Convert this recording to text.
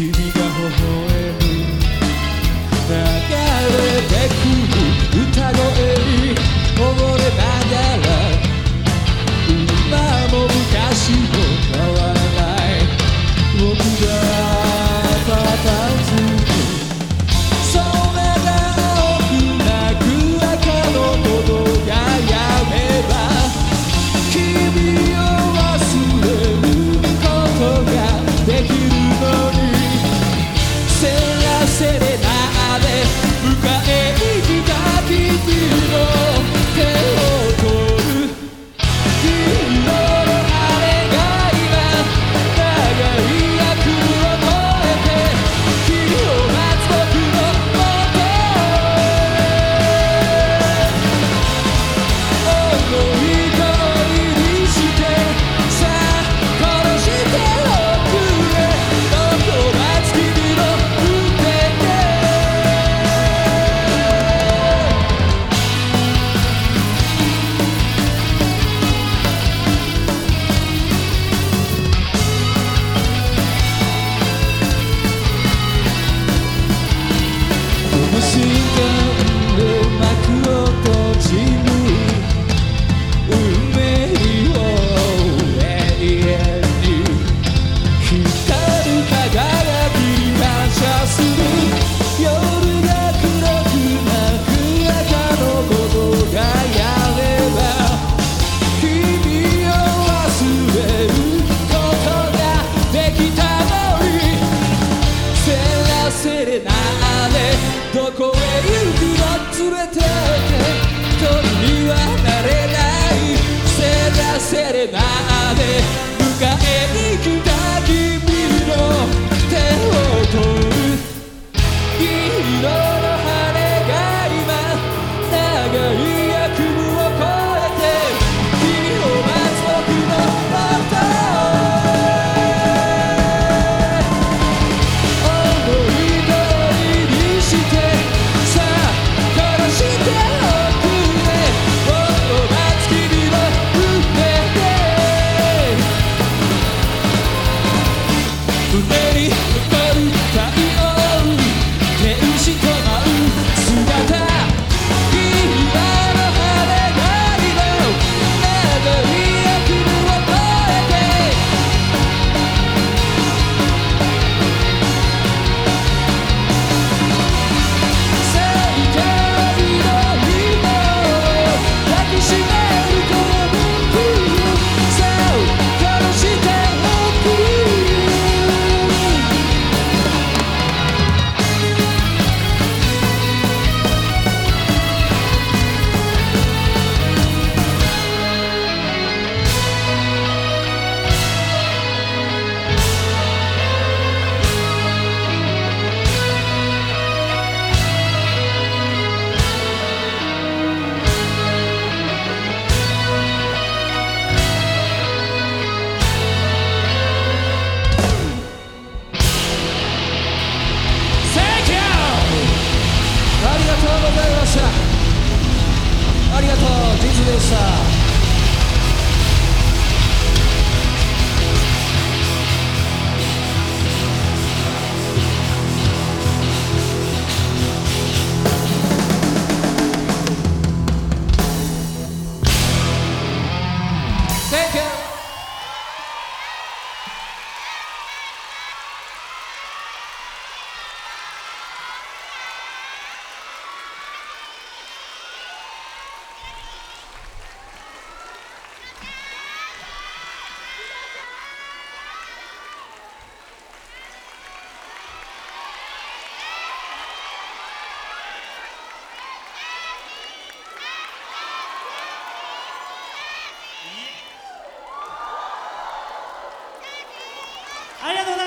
Xiriga, rorô どこへ行くの連れてって人にはなれないせらせれまで迎える Take it. ありがとう